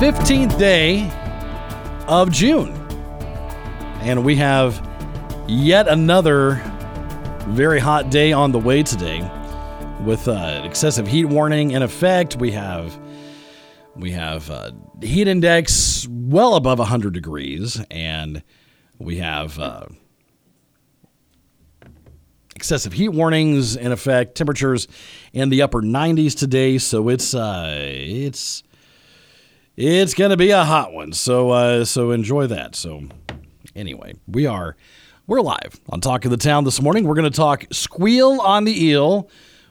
15th day of June. And we have yet another very hot day on the way today with uh, excessive heat warning in effect. We have we have uh, heat index well above 100 degrees and we have uh, excessive heat warnings in effect. Temperatures in the upper 90s today, so it's uh, it's it's gonna be a hot one. So uh, so enjoy that. So anyway, we are we're live on Talk of the Town this morning. We're gonna talk squeal on the eel.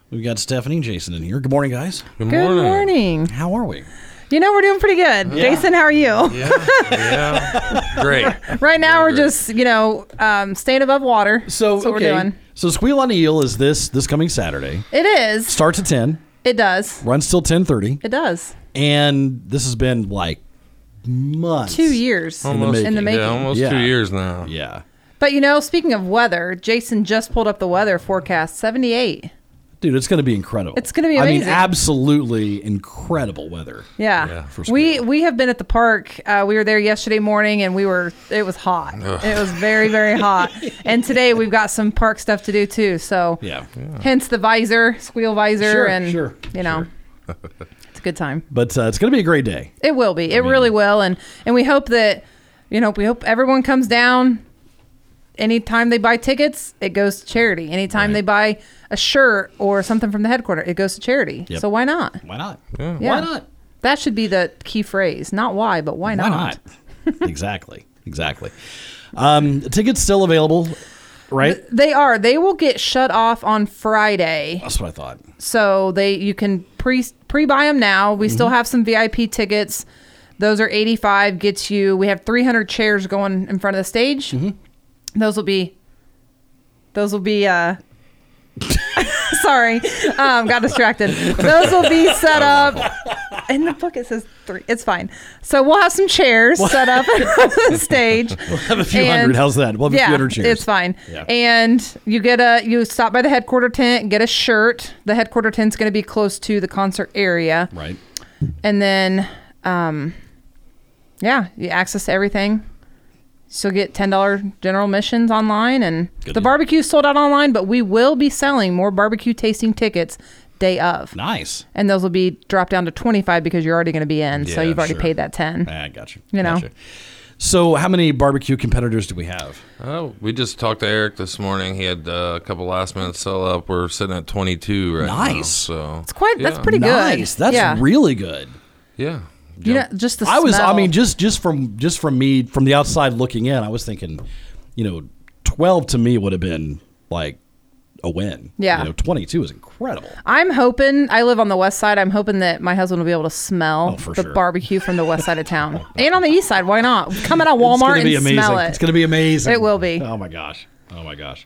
We've got Stephanie and Jason in here. Good morning, guys. Good morning. How are we? You know we're doing pretty good. Jason, how are you? Yeah, yeah. Great. Right now we're Very just, you know, um, staying above water. So That's what okay. we're doing. So squeal on the eel is this this coming Saturday. It is. Starts at 10, It does. runs till 10:30, It does. And this has been like months. Two years Almost, in the making. Yeah, almost Yeah. two years now. Yeah. But you know, speaking of weather, Jason just pulled up the weather forecast. Seventy-eight. Dude, it's going to be incredible. It's gonna be I mean, absolutely incredible weather. Yeah. Yeah, for we we have been at the park. Uh, we were there yesterday morning, and we were. It was hot. It was very very hot. And today we've got some park stuff to do too. So Yeah. hence the visor, squeal visor, Sure, and sure, you know, it's a good time. But uh, it's going to be a great day. It will be. It really will. And and we hope that you know we hope everyone comes down. Anytime they buy tickets, it goes to charity. Anytime Right. they buy a shirt or something from the headquarters, it goes to charity. Yep. So why not? Why not? Yeah. Why not? That should be the key phrase. Not why, but why not? Why not? exactly. Exactly. Um, tickets still available, right? They are. They will get shut off on Friday. That's what I thought. So they you can pre pre buy them now. We Mm-hmm. still have some VIP tickets. Those are 85 gets you. We have 300 chairs going in front of the stage. Mm-hmm. Those will be those will be uh sorry. Um got distracted. Those will be set up in the book it says 3. It's fine. So we'll have some chairs set up on the stage. We'll have a few And- hundred. How's that? We'll have a few hundred chairs. it's fine. Yeah. And you get a you stop by the headquarter tent, get a shirt. The headquarter tent's going to be close to the concert area, Right. and then, um, yeah, you access everything. So get ten dollar general missions online, and Good the deal. barbecue sold out online. But we will be selling more barbecue tasting tickets day of, Nice. and those will be dropped down to twenty five because you're already going to be in. so you've already sure. paid that ten. I got you. You know. Gotcha. So, how many barbecue competitors do we have? Oh, we just talked to Eric this morning. He had uh, a couple last minute sell up. We're sitting at 22 right now. Nice. So It's quite. That's yeah. pretty good. Nice. That's yeah. really good. Yeah. You know, just the I was. I smell. mean, just just from just from me from the outside looking in, I was thinking, you know, twelve to me would have been like a win. Yeah. You know, twenty two is incredible. I'm hoping I live on the west side. I'm hoping that my husband will be able to smell Oh, for the sure. barbecue from the west side of town and on the east side. Why not? Come out of Walmart it's gonna be and amazing. smell it. It's gonna be amazing. It will be. Oh my gosh. Oh my gosh.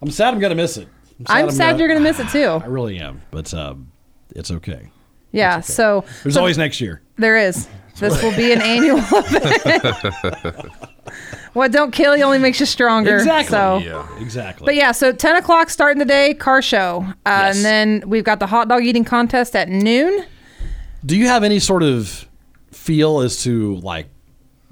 I'm sad. I'm gonna miss it. I'm sad you're gonna miss it too. I really am, but um, it's okay. Yeah. So There's so always next year. there is. This will be an annual event. what don't kill you only makes you stronger. Exactly. So. Yeah. Exactly. But yeah, so 10 o'clock starting the day, car show. Uh, Yes. And then we've got the hot dog eating contest at noon. Do you have any sort of feel as to like,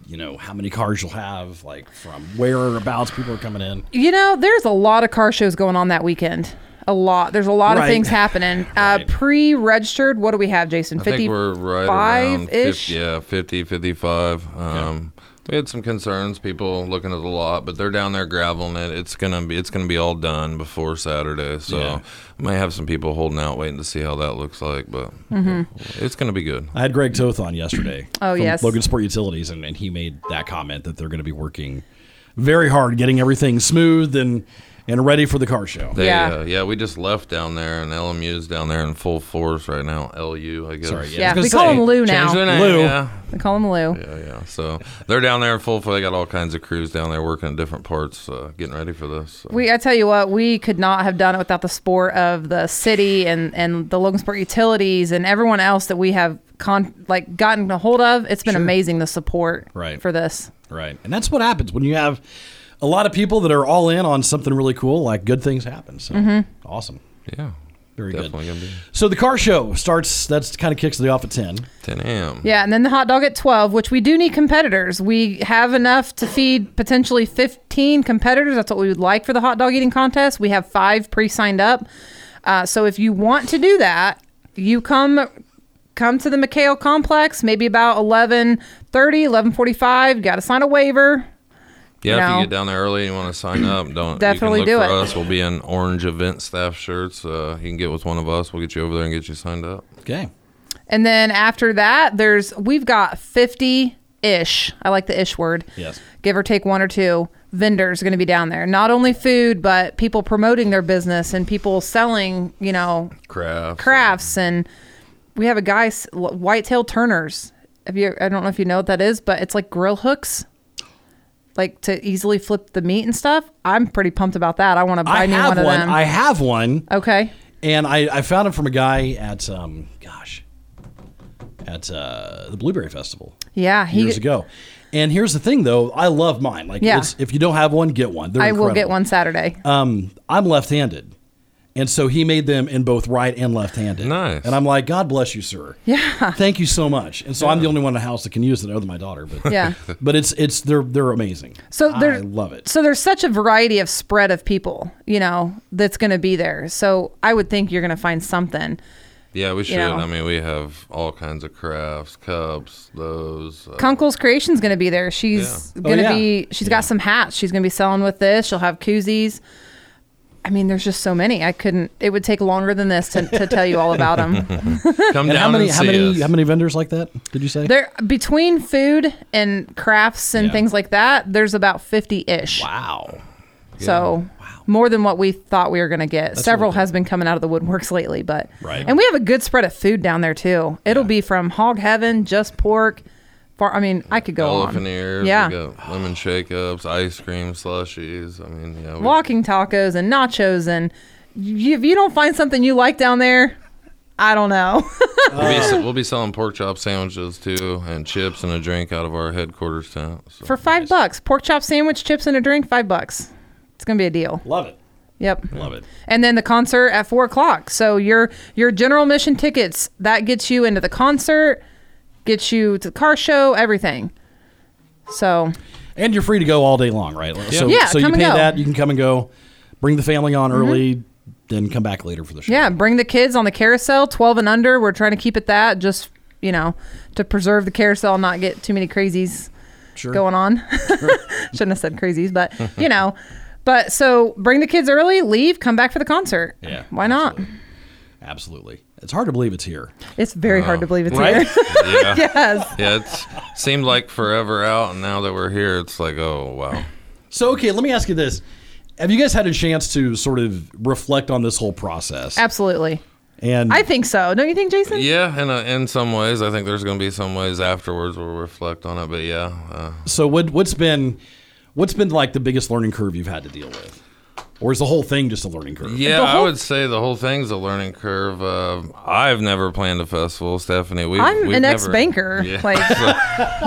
you know, how many cars you'll have, like from whereabouts people are coming in? You know, there's a lot of car shows going on that weekend. A lot. There's a lot Right. of things happening. Uh, Right. pre-registered. What do we have, Jason? I think we're right around 55-ish? 50, yeah, 50, 55. Um, We had some concerns, people looking at the lot, but they're down there graveling it. It's gonna be it's gonna be all done before Saturday, so Yeah. I may have some people holding out, waiting to see how that looks like. But Mm-hmm. it's gonna be good. I had Greg Toth on yesterday. Oh, from yes. Logansport Utilities, and, and he made that comment that they're going to be working very hard, getting everything smooth and and ready for the car show. They, Yeah. uh, yeah, we just left down there, and LMU's down there in full force right now. LU, I guess. Sorry, yeah. Yeah, we gonna call say, him Lou now. their name, Lou. Yeah, We call him Lou. yeah, yeah. So they're down there in full force. They got all kinds of crews down there working at different parts, uh, getting ready for this. So. We, I tell you what, we could not have done it without the support of the city and and the Logansport utilities and everyone else that we have con like gotten a hold of. It's been Sure. amazing the support Right. for this. Right. And that's what happens when you have a lot of people that are all in on something really cool, like good things happen. So Mm-hmm. awesome. yeah, Very good. gonna be So the car show starts, that's kind of kicks the off at 10. 10 a.m. Yeah, and then the hot dog at 12, which we do need competitors. We have enough to feed potentially 15 competitors. That's what we would like for the hot dog eating contest. We have five pre signed up. Uh, so if you want to do that, you come come to the McHale complex maybe about 11 11.45 got to sign a waiver Yeah, if know. you get down there early and you want to sign up, don't Definitely you can do for it. us. We'll be in orange event staff shirts. Uh, you can get with one of us. We'll get you over there and get you signed up. Okay. and then after that there's we've got 50 ish i like the ish word Yes. give or take one or two vendors going to be down there not only food but people promoting their business and people selling you know Crafts. crafts and we have a guy whitetail turners have you i don't know if you know what that is but it's like grill hooks like to easily flip the meat and stuff i'm pretty pumped about that i want to buy I me have one of them I have one. okay And I, I found it from a guy at, um, gosh, at uh, the Blueberry Festival yeah he years ago. And here's the thing, though. I love mine. Like, Yeah. it's, if you don't have one, get one. They're i will get one saturday Um, I'm left-handed, and so he made them in both right and left-handed. Nice. And I'm like, God bless you, sir. yeah Thank you so much. And so I'm the only one in the house that can use it, other than my daughter. But yeah but it's it's they're they're amazing. So I love it. So there's such a variety of spread of people, you know, that's going to be there. So I would think you're going to find something. Yeah, we should. know. I mean, we have all kinds of crafts, cups, those. Uh, Kunkel's Creation's going to be there. She's Yeah. going to Oh, yeah. be. She's got some hats. She's going to be selling with this. She'll have koozies. I mean, there's just so many. I couldn't. It would take longer than this to, to tell you all about them. come And down how many and how see many us. how many vendors like that did you say? there between food and crafts and Yeah. things like that. There's about 50 ish. wow. So wow. more than what we thought we were going to get. Several really cool. has been coming out of the woodworks lately, but Right. and we have a good spread of food down there too. It'll be from hog heaven, just pork. Far, I mean, I could go Elephant on. ears. Yeah. We got lemon shake ups, ice cream slushies. I mean, yeah. We, Walking tacos and nachos, and you, if you don't find something you like down there, I don't know. We'll be, we'll be selling pork chop sandwiches too, and chips and a drink out of our headquarters tent. So. For five bucks, pork chop sandwich, chips, and a drink, five bucks. It's gonna be a deal. Love it. Yep. Love it. And then the concert at four o'clock. So your your general mission tickets that gets you into the concert, gets you to the car show, everything. So And you're free to go all day long, right? So Yeah, so you come and pay go. that, you can come and go, bring the family on early, mm-hmm. then come back later for the show. yeah, bring the kids on the carousel, twelve and under. We're trying to keep it that just you know to preserve the carousel, and not get too many crazies Sure. going on. Shouldn't have said crazies, but you know. But so bring the kids early, leave, come back for the concert. Yeah, Why not? Absolutely. It's hard to believe it's here. It's very hard to believe it's Right? here. yeah. yes. Yeah, it's seemed like forever out, and now that we're here, it's like, oh wow. So okay, let me ask you this. Have you guys had a chance to sort of reflect on this whole process? Absolutely. And I think so. Don't you think, Jason? Yeah, in a, in some ways, I think there's going to be some ways afterwards we'll reflect on it. But yeah, uh, so what what's been what's been like the biggest learning curve you've had to deal with? Or is the whole thing just a learning curve? yeah, The I would say the whole thing's a learning curve. Uh, I've never planned a festival, Stephanie. We've, I'm we've an never- ex-banker. Yeah. Like So-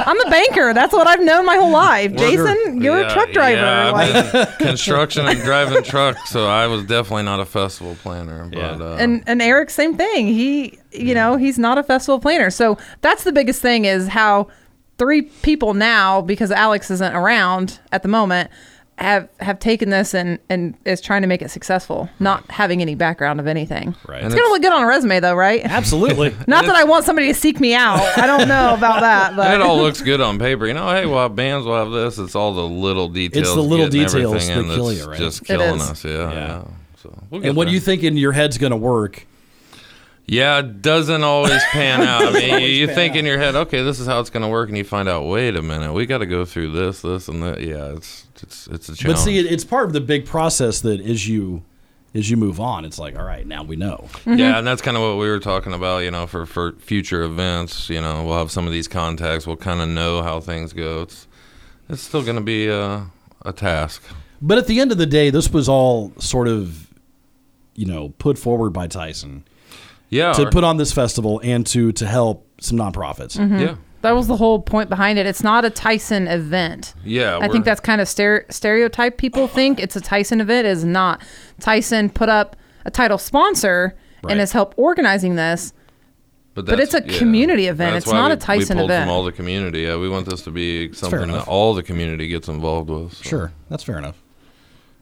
I'm a banker. That's what I've known my whole life. Jason, you're Yeah, a truck driver. Yeah, like, I've been construction and driving trucks, so I was definitely not a festival planner. But Yeah. uh, and and Eric, same thing. He, you know, he's not a festival planner. So that's the biggest thing is how three people now, because Alex isn't around at the moment, have have taken this and and is trying to make it successful, not having any background of anything. Right. It's And gonna look good on a resume, though, right? Absolutely. Not that I want somebody to seek me out. I don't know about that, but it all looks good on paper. You know, hey, we'll have bands, we'll have this. It's all the little details. It's the little details that kill you, right? Just killing us. Yeah, Yeah. yeah. So we'll and what do you think in your head's going to work? Yeah, it doesn't always pan out. I mean, you, you think in your head, okay, this is how it's going to work, and you find out, wait a minute, we got to go through this, this, and that. Yeah, it's it's it's a challenge. But see, it's part of the big process that as you as you move on, it's like, all right, now we know. Yeah, and that's kind of what we were talking about. You know, for for future events, you know, we'll have some of these contacts. We'll kind of know how things go. It's it's still going to be a, a task. But at the end of the day, this was all sort of, you know, put forward by Tyson Yeah, to our- put on this festival and to to help some nonprofits. Mm-hmm. yeah, That was the whole point behind it. It's not a Tyson event. yeah. I we're- think that's kind of stere- stereotype. People think it's a Tyson event. It is not. Tyson put up a title sponsor Right. and has helped organizing this. But, But it's that's- a community event. That's It's why not we- a Tyson we pulled event. From all the community, yeah, we want this to be something that all the community gets involved with. so. Sure, that's fair enough.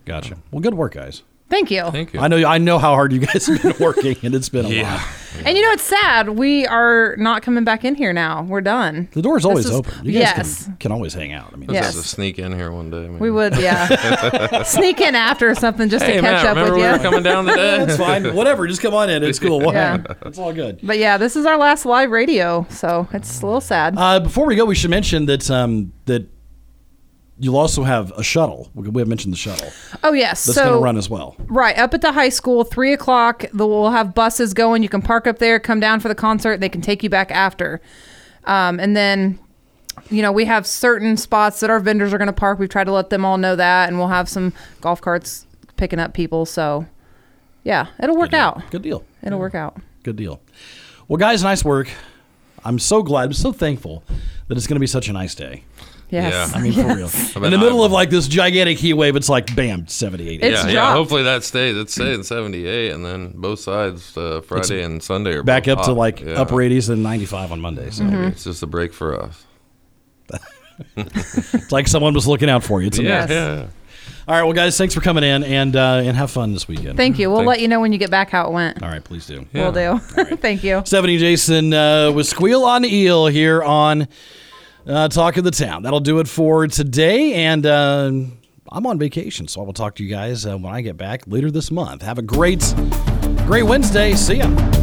Gotcha. Well, good work, guys. Thank you. Thank you. I know I know how hard you guys have been working, and it's been a Yeah. lot. And you know, it's sad. We are not coming back in here now. We're done. The door's This always is- open. You guys yes. can, can always hang out. I mean, Let's Yes. have to sneak in here one day. maybe. We would, yeah. Sneak in after something just Hey, to catch Matt, up with we you. were coming down today? it's fine. Whatever. Just come on in. It's cool. We'll Yeah. It's all good. But yeah, this is our last live radio, so it's a little sad. Uh, before we go, we should mention that um, that you'll also have a shuttle. We we have mentioned the shuttle oh yes, that's so going to run as well. Right, up at the high school, three o'clock. the- We'll have buses going. You can park up there, come down for the concert. They can take you back after. Um, and then, you know, we have certain spots that our vendors are going to park. We've tried to let them all know that, and we'll have some golf carts picking up people. So, yeah, it'll work Good out. Good deal. It'll work out. Good deal. Well, guys, nice work. I'm so glad. I'm so thankful that it's going to be such a nice day. Yes. Yeah. I mean, for real. bet In the middle I'm- of like this gigantic heat wave, it's like bam, 78. It's yeah, yeah. dropped. Hopefully that stays. It's staying 78, and then both sides, uh, Friday and Sunday, are back both up to hot. like Yeah. upper 80s and 95 on Monday. So Mm-hmm. It's just a break for us. it's like someone was looking out for you. It's Yeah, amazing. yeah. yeah. All right, well, guys, thanks for coming in and uh, and have fun this weekend. Thank you. We'll Thanks. let you know when you get back how it went. All right, please do. Yeah. We'll do. Thank you. Stephanie Jason uh, with Squeal on Eel here on uh, Talk of the Town. That'll do it for today. And uh, I'm on vacation, so I will talk to you guys uh, when I get back later this month. Have a great, great Wednesday. See ya.